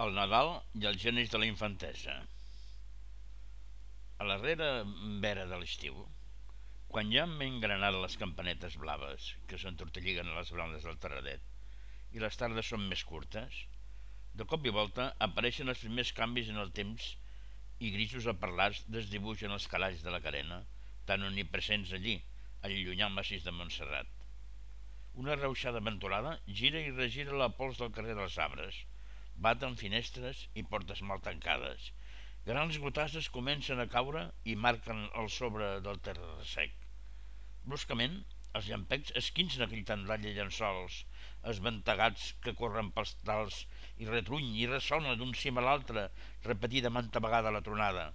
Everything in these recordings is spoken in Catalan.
el Nadal i els genis de la infantesa. A la rera vera de l'estiu, quan ja han engranat les campanetes blaves que s'entortelliguen a les brandes del terradet i les tardes són més curtes, de cop i volta apareixen els primers canvis en el temps i grisos aparlats desdibuixen els calalls de la carena, tan omnipresents allí, al llunyà massís de Montserrat. Una reuixada venturada gira i regira la pols del carrer dels arbres, baten finestres i portes mal tancades. Grans gotasses comencen a caure i marquen el sobre del terra sec. Bruscament, els llampecs esquinsen aquell tendall de llençols, esventagats que corren pels tals i retruny i ressona d'un cim a l'altre, repetida manta vegada la tronada,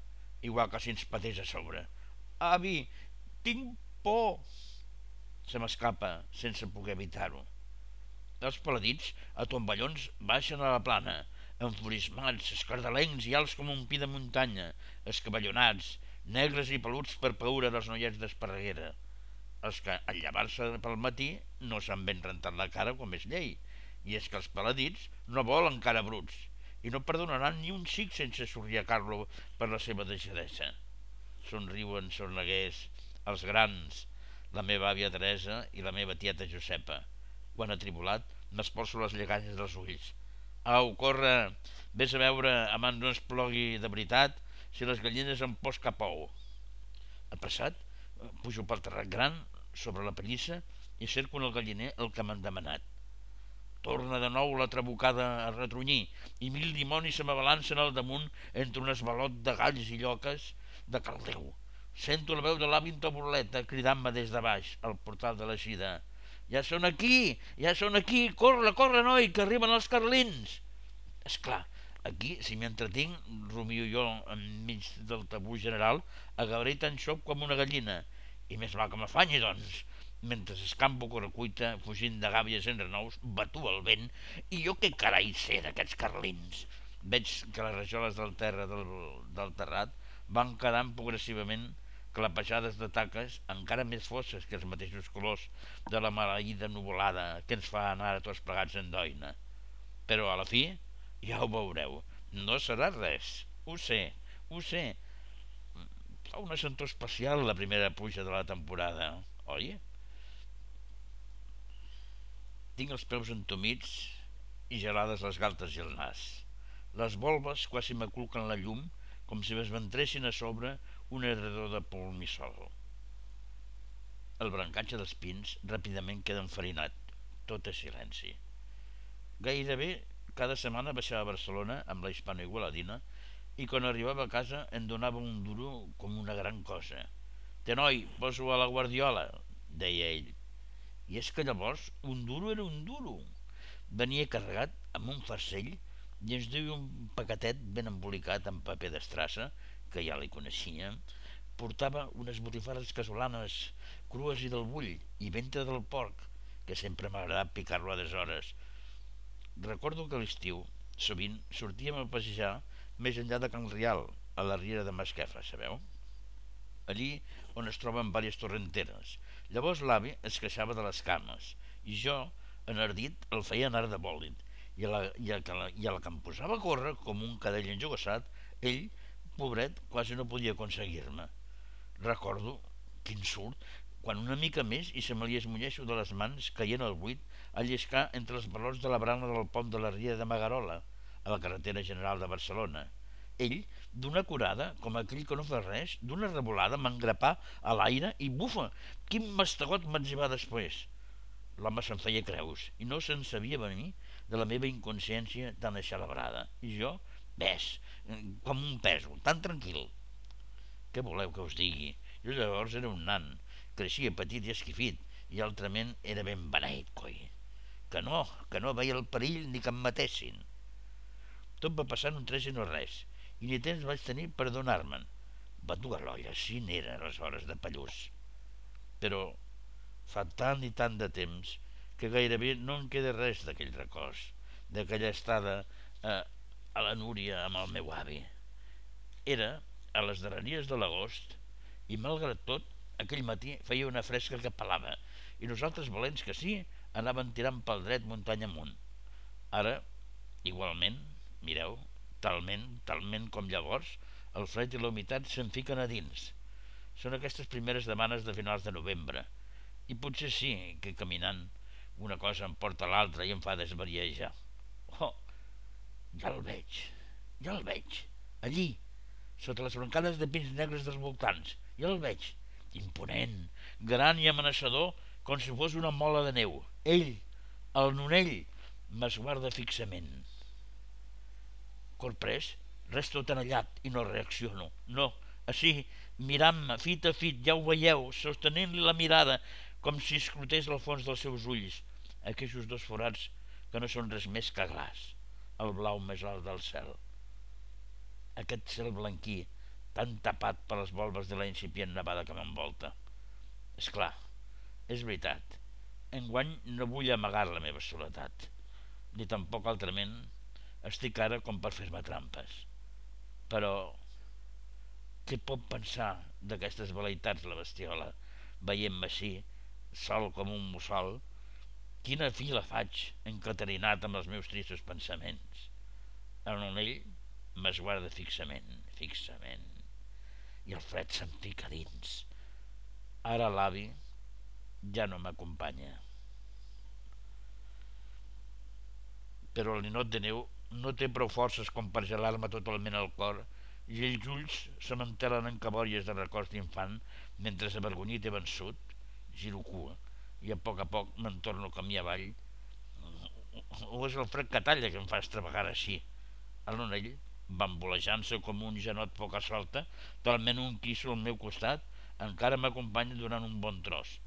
igual que si ens patés a sobre. Avi, tinc por! Se m'escapa sense poder evitar-ho. Els paladits, a tomballons, baixen a la plana, enfurismats, escardalencs i alts com un pi de muntanya, escabellonats, negres i peluts per paura dels noiets d'Esparreguera. Els que, al llevar-se pel matí, no s'han ben rentat la cara com és llei, i és que els paladits no volen cara bruts, i no perdonaran ni un xic sense sorriacar-lo per la seva deixadesa. Somriuen sorneguers els grans, la meva àvia Teresa i la meva tieta Josepa, quan atribulat m'espolso les lleganyes dels ulls. Au, corre, vés a veure amant no es plogui de veritat si les gallines em pos cap ou. Passat, pujo pel terrat gran, sobre la pallissa, i cerco en el galliner el que m'han demanat. Torna de nou la trabucada a retronyir i mil dimonis se m'abalancen al damunt entre un esbalot de galls i lloques de caldeu. Sento la veu de l'avi Burleta cridant-me des de baix, al portal de l'eixida. Ja són aquí, ja són aquí, corre, corre, noi, que arriben els carlins. És clar, aquí, si m'hi entretinc, rumio jo enmig del tabú general, agabaré tan xop com una gallina. I més val que m'afanyi, doncs. Mentre escampo cuita, fugint de gàbies en renous, batu el vent, i jo què carai sé d'aquests carlins? Veig que les rajoles del terra del, del terrat van quedant progressivament clapejades de taques encara més fosses que els mateixos colors de la maleïda nuvolada que ens fa anar tots plegats en doina. Però a la fi, ja ho veureu, no serà res, ho sé, ho sé. Fa una sentor especial la primera puja de la temporada, oi? Tinc els peus entomits i gelades les galtes i el nas. Les volves quasi m'aculquen la llum com si m'esventressin a sobre un herredor de polmissol. El brancatge dels pins ràpidament queda enfarinat, tot és silenci. Gairebé cada setmana baixava a Barcelona amb la hispano-igualadina i quan arribava a casa em donava un duro com una gran cosa. Té noi, poso a la guardiola, deia ell. I és que llavors un duro era un duro. Venia carregat amb un farcell i ens duia un paquetet ben embolicat amb paper d'estrassa que ja li coneixia, portava unes botifarres casolanes crues i del bull i ventre del porc, que sempre m'ha agradat picar-lo a deshores. Recordo que a l'estiu, sovint, sortíem a passejar més enllà de Can Rial, a la riera de Masquefa, sabeu? Allí on es troben diverses torrenteres. Llavors l'avi es queixava de les cames i jo, enardit, el feia anar de bòlit i a la, i a la, i a la que em posava a córrer com un cadell enjogassat, ell pobret quasi no podia aconseguir-me. Recordo, quin surt, quan una mica més i se me li esmulleixo de les mans caient al buit a llescar entre els valors de la brana del pont de la Ria de Magarola, a la carretera general de Barcelona. Ell, d'una curada, com aquell que no fa res, d'una revolada, m'engrapà a l'aire i bufa, quin mastegot va després. L'home se'n feia creus i no se'n sabia venir de la meva inconsciència tan aixalabrada. I jo, ves, com un pèsol, tan tranquil. Què voleu que us digui? Jo llavors era un nan, creixia petit i esquifit, i altrament era ben beneït, coi. Que no, que no veia el perill ni que em matessin. Tot va passar en un tres i no res, i ni temps vaig tenir per donar-me'n. Va dur l'olla, si n'era les hores de pallús. Però fa tant i tant de temps que gairebé no en queda res d'aquell record, d'aquella estada eh, a la Núria amb el meu avi. Era a les darreries de l'agost i, malgrat tot, aquell matí feia una fresca que pelava i nosaltres, valents que sí, anaven tirant pel dret muntanya amunt. Ara, igualment, Mireu, talment, talment com llavors, el fred i la humitat se'n fiquen a dins. Són aquestes primeres demanes de finals de novembre. I potser sí que caminant una cosa em porta l'altra i em fa desvariejar. Oh, ja el veig, ja el veig, allí, sota les brancades de pins negres dels voltants. Ja el veig, imponent, gran i amenaçador, com si fos una mola de neu. Ell, el nonell, m'esguarda fixament. Corprès, resto tanallat i no reacciono. No, així, mirant-me, fit a fit, ja ho veieu, sostenint-li la mirada, com si escrutés el fons dels seus ulls, aquells dos forats que no són res més que glaç, el blau més alt del cel. Aquest cel blanquí, tan tapat per les volves de la incipient nevada que m'envolta. És clar, és veritat, enguany no vull amagar la meva soledat, ni tampoc altrament estic ara com per fer-me trampes. Però què pot pensar d'aquestes velaitats la bestiola, veient-me així, sol com un mussol? Quina fi la faig, encaterinat amb els meus tristos pensaments? El nonell m'esguarda fixament, fixament, i el fred se'm fica dins. Ara l'avi ja no m'acompanya. Però el ninot de neu no té prou forces com per gelar-me totalment el cor i ells ulls se m'entelen en cabòries de records d'infant mentre avergonyit i vençut giro cua i a poc a poc me'n torno camí avall. O és el fred que talla que em fa extravagar així. El nonell bambolejant-se com un genot poca solta talment un quisso al meu costat encara m'acompanya durant un bon tros.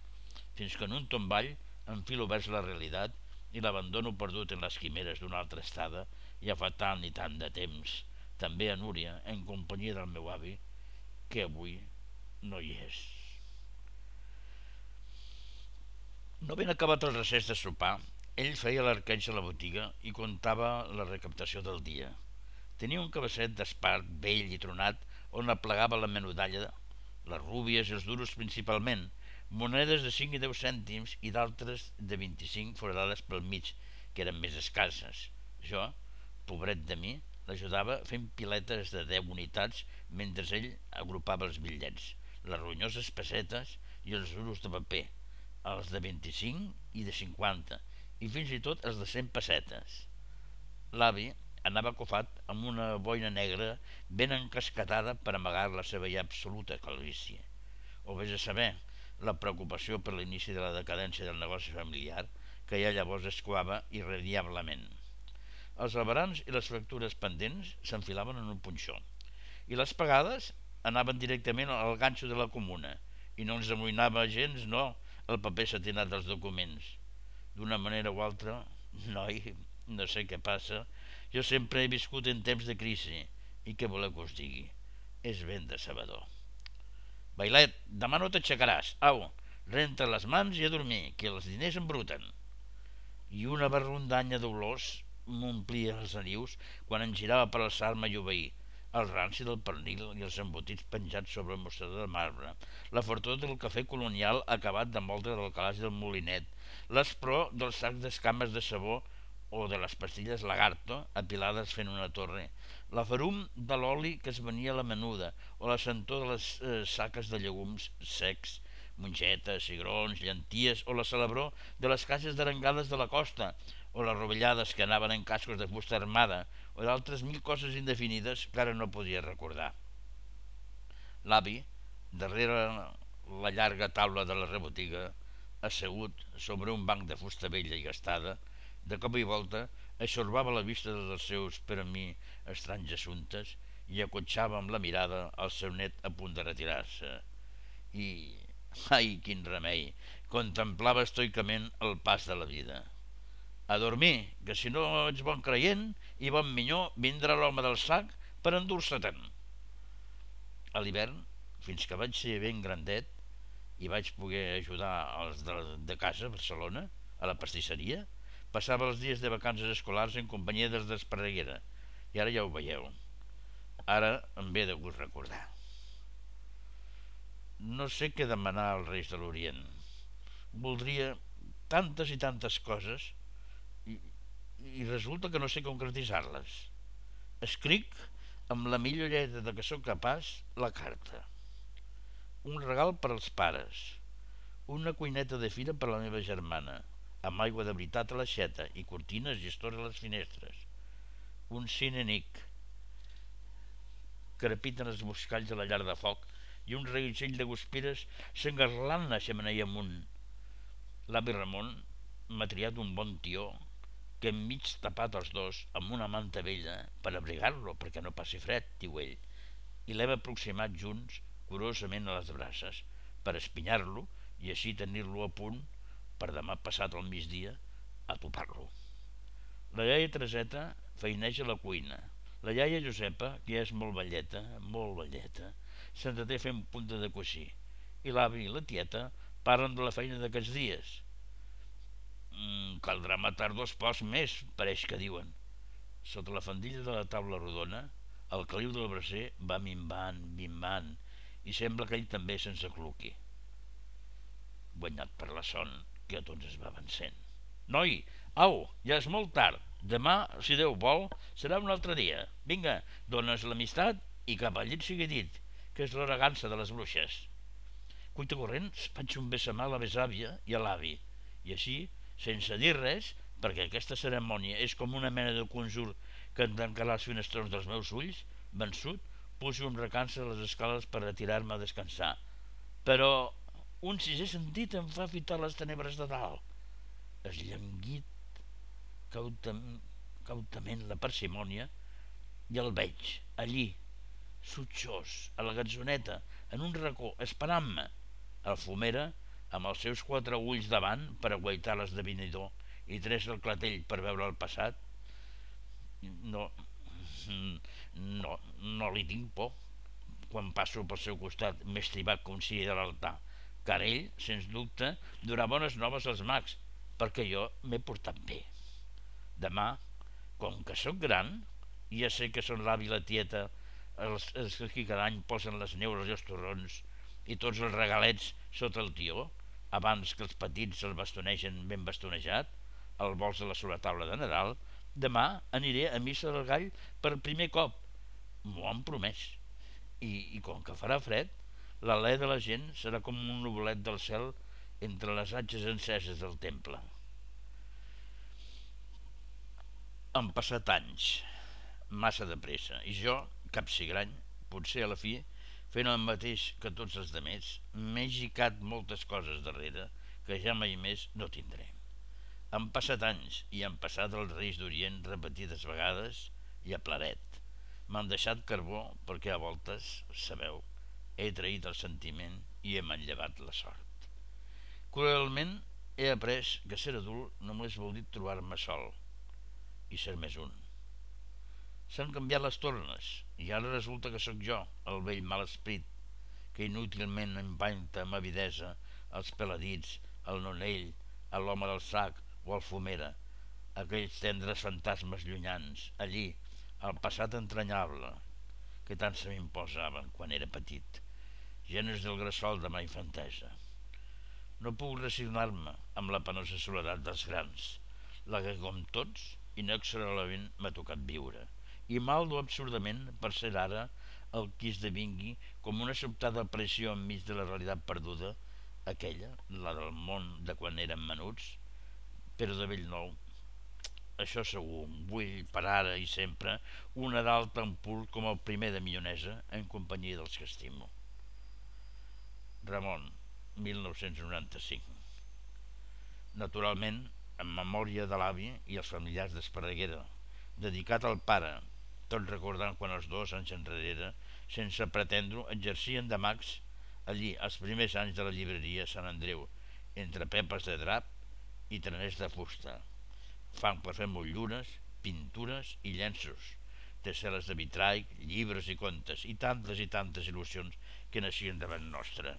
Fins que en un tomball enfilo vers la realitat i l'abandono perdut en les quimeres d'una altra estada ja fa tant i tant de temps, també a Núria, en companyia del meu avi, que avui no hi és. No ben acabat el recés de sopar, ell feia l'arqueig a la botiga i contava la recaptació del dia. Tenia un cabasset d'espart vell i tronat on aplegava la menudalla, les rúbies i els duros principalment, monedes de 5 i 10 cèntims i d'altres de 25 foradades pel mig, que eren més escasses. Jo, pobret de mi, l'ajudava fent piletes de 10 unitats mentre ell agrupava els bitllets, les ronyoses pessetes i els euros de paper, els de 25 i de 50, i fins i tot els de 100 pessetes. L'avi anava cofat amb una boina negra ben encasquetada per amagar la seva ja absoluta calvície. O vés a saber, la preocupació per l'inici de la decadència del negoci familiar que ja llavors escoava irrediablement. Els albarans i les fractures pendents s'enfilaven en un punxó i les pagades anaven directament al ganxo de la comuna i no ens amoïnava gens, no, el paper satinat dels documents. D'una manera o altra, noi, no sé què passa, jo sempre he viscut en temps de crisi i què voleu que us digui? És ben decebedor. Bailet, demà no t'aixecaràs. Au, renta les mans i a dormir, que els diners embruten. I una barrondanya d'olors m'omplia els anius quan em girava per alçar-me i obeir. El ranci del pernil i els embotits penjats sobre el mostrador de marbre, la fortuna del cafè colonial acabat de moldre del calaix del molinet, l'espró dels sacs d'escames de sabó o de les pastilles lagarto apilades fent una torre, la ferum de l'oli que es venia a la menuda o la sentor de les eh, saques de llegums secs, mongetes, cigrons, llenties o la celebró de les caixes d'arengades de la costa o les rovellades que anaven en cascos de fusta armada o d'altres mil coses indefinides que ara no podia recordar. L'avi, darrere la llarga taula de la rebotiga, assegut sobre un banc de fusta vella i gastada, de cop i volta aixorbava la vista dels seus, per a mi, estranys assumptes i acotxava amb la mirada el seu net a punt de retirar-se. I, ai, quin remei, contemplava estoicament el pas de la vida. A dormir, que si no ets bon creient i bon minyó, vindrà l'home del sac per endur-se-te'n. A l'hivern, fins que vaig ser ben grandet i vaig poder ajudar els de, de casa a Barcelona, a la pastisseria, Passava els dies de vacances escolars en companyia dels d'Esparreguera i ara ja ho veieu. Ara em ve de gust recordar. No sé què demanar als Reis de l'Orient. Voldria tantes i tantes coses i, resulta que no sé concretitzar-les. Escric amb la millor lletra de que sóc capaç la carta. Un regal per als pares. Una cuineta de fira per a la meva germana, amb aigua de veritat a l'aixeta i cortines i estora a les finestres. Un cinenic. Crepiten els buscalls a la llar de foc i un reguitzell de guspires s'engarlant a xemeneia amunt. L'avi Ramon m'ha triat un bon tió que mig tapat els dos amb una manta vella per abrigar-lo perquè no passi fred, diu ell, i l'hem aproximat junts curosament a les braces per espinyar-lo i així tenir-lo a punt per demà passat al migdia a topar-lo. La iaia Treseta feineja la cuina. La iaia Josepa, que és molt velleta, molt velleta, s'entreté fent punta de coixí. I l'avi i la tieta parlen de la feina d'aquests dies – Mm, caldrà matar dos pocs més, pareix que diuen. Sota la fandilla de la taula rodona, el caliu del bracer va minvant, minvant, i sembla que ell també se'ns acluqui. Guanyat per la son, que a tots es va vencent. Noi, au, ja és molt tard. Demà, si Déu vol, serà un altre dia. Vinga, dones l'amistat i cap al llit sigui dit, que és l'oregança de les bruixes. Cuita corrents, faig un besamà a la besàvia i a l'avi, i així sense dir res, perquè aquesta cerimònia és com una mena de conjur que em tancarà els finestrons dels meus ulls, vençut, pujo un recança a les escales per retirar-me a descansar. Però un sisè sentit em fa fitar les tenebres de dalt. Es llenguit cautam, cautament la parsimònia i el veig, allí, sutxós, a la gatzoneta, en un racó, esperant-me. El fumera amb els seus quatre ulls davant per aguaitar l'esdevenidor i tres al clatell per veure el passat, no, no, no li tinc por quan passo pel seu costat més tribat com si de l'altar, car ell, sens dubte, durà bones noves als mags, perquè jo m'he portat bé. Demà, com que sóc gran, ja sé que són l'avi i la tieta els, els que cada any posen les neus als torrons i tots els regalets sota el tió, abans que els petits el bastonegen ben bastonejat, el vols de la sobretaula de Nadal, demà aniré a missa del gall per primer cop. M'ho han promès. I, I com que farà fred, l'alè de la gent serà com un nuvolet del cel entre les atges enceses del temple. Han passat anys, massa de pressa, i jo, cap cigrany, potser a la fi, fent el mateix que tots els demés, m'he gicat moltes coses darrere que ja mai més no tindré. Han passat anys i han passat els reis d'Orient repetides vegades i a plaret. M'han deixat carbó perquè a voltes, sabeu, he traït el sentiment i he manllevat la sort. Cruelment he après que ser adult només vol dir trobar-me sol i ser més un. S'han canviat les tornes i ara resulta que sóc jo, el vell mal esprit, que inútilment empanta amb avidesa els peladits, el nonell, l'home del sac o el fumera, aquells tendres fantasmes llunyans, allí, al passat entranyable, que tant se m'imposaven quan era petit, genes del grassol de ma infantesa. No puc resignar-me amb la penosa soledat dels grans, la que, com tots, inexorablement m'ha tocat viure i maldo absurdament per ser ara el qui esdevingui com una sobtada pressió enmig de la realitat perduda, aquella, la del món de quan érem menuts, però de vell nou. Això segur, vull per ara i sempre una dalt tan pur com el primer de millonesa en companyia dels que estimo. Ramon, 1995 Naturalment, en memòria de l'avi i els familiars d'Esparreguera, dedicat al pare, tot recordant quan els dos anys enrere, sense pretendre exercien de mags allí els primers anys de la llibreria Sant Andreu, entre pepes de drap i treners de fusta, fang per fer motllures, pintures i llenços, tesseles de vitraic, llibres i contes, i tantes i tantes il·lusions que naixien davant nostre.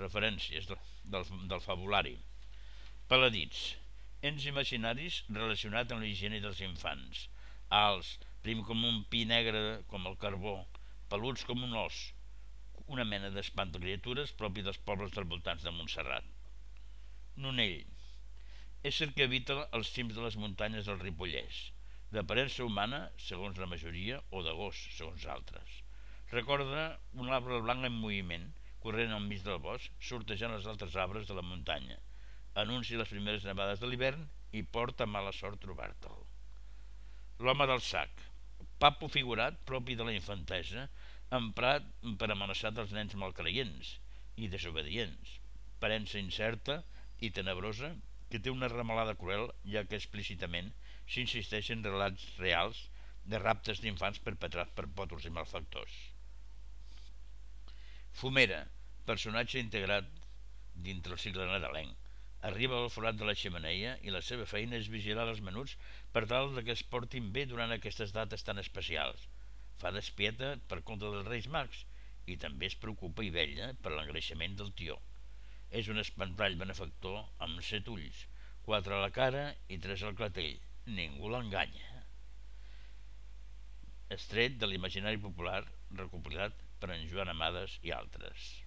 Referències del, del, del fabulari. Paladits, ens imaginaris relacionat amb l'higiene dels infants, alts, prim com un pi negre com el carbó, peluts com un os, una mena criatures propi dels pobles dels voltants de Montserrat. Nonell, ésser que habita als cims de les muntanyes del Ripollès, d'aparença humana, segons la majoria, o de gos, segons altres. Recorda un arbre blanc en moviment, corrent al mig del bosc, sortejant els altres arbres de la muntanya. Anuncia les primeres nevades de l'hivern i porta mala sort trobar-te'l. L'home del sac, papo figurat propi de la infantesa, emprat per amenaçar dels nens malcreients i desobedients, parença incerta i tenebrosa que té una remalada cruel, ja que explícitament s'insisteix en relats reals de raptes d'infants perpetrats per pòtols i malfactors. Fumera, personatge integrat dintre el cicle nadalenc, arriba al forat de la xemeneia i la seva feina és vigilar els menuts per tal que es portin bé durant aquestes dates tan especials. Fa despieta per compte dels Reis Mags i també es preocupa i vella per l'engreixament del tió. És un espantall benefactor amb set ulls, quatre a la cara i tres al clatell. Ningú l'enganya. Estret de l'imaginari popular recopilat per en Joan Amades i altres.